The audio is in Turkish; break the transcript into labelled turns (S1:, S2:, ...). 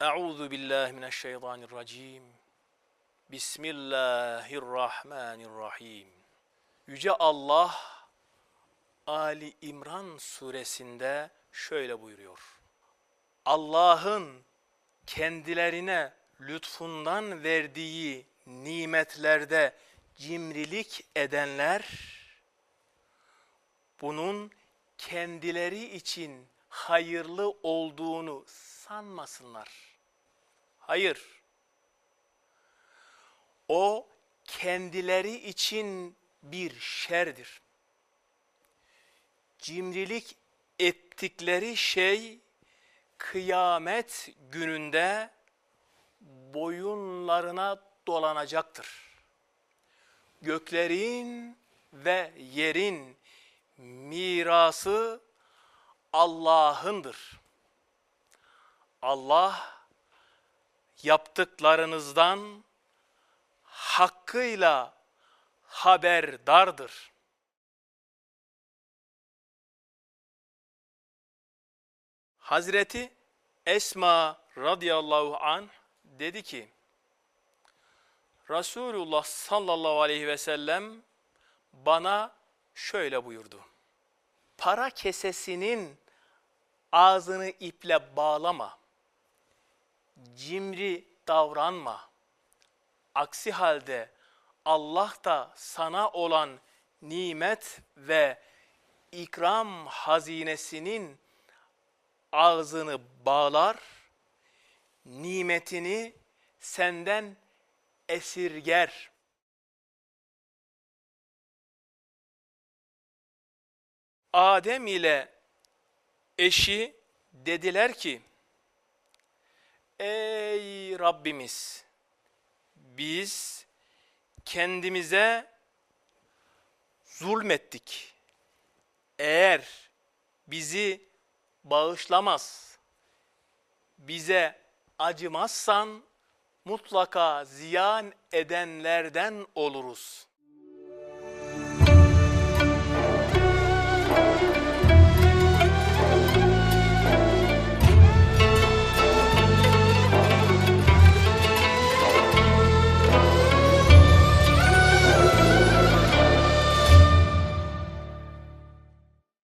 S1: Euzu billahi mineşşeytanirracim. Bismillahirrahmanirrahim. Yüce Allah Ali İmran suresinde şöyle buyuruyor. Allah'ın kendilerine lütfundan verdiği nimetlerde cimrilik edenler bunun kendileri için hayırlı olduğunu sanmasınlar. Hayır. O kendileri için bir şerdir. Cimrilik ettikleri şey kıyamet gününde boyunlarına dolanacaktır. Göklerin ve yerin mirası Allah'ındır. Allah yaptıklarınızdan hakkıyla haberdardır. Hazreti Esma radıyallahu an dedi ki Resulullah sallallahu aleyhi ve sellem bana şöyle buyurdu. Para kesesinin ağzını iple bağlama. Cimri davranma. Aksi halde Allah da sana olan nimet ve ikram hazinesinin ağzını bağlar, nimetini senden esirger. Adem ile eşi dediler ki, Ey Rabbimiz! Biz kendimize zulmettik. Eğer bizi bağışlamaz, bize acımazsan mutlaka ziyan edenlerden oluruz.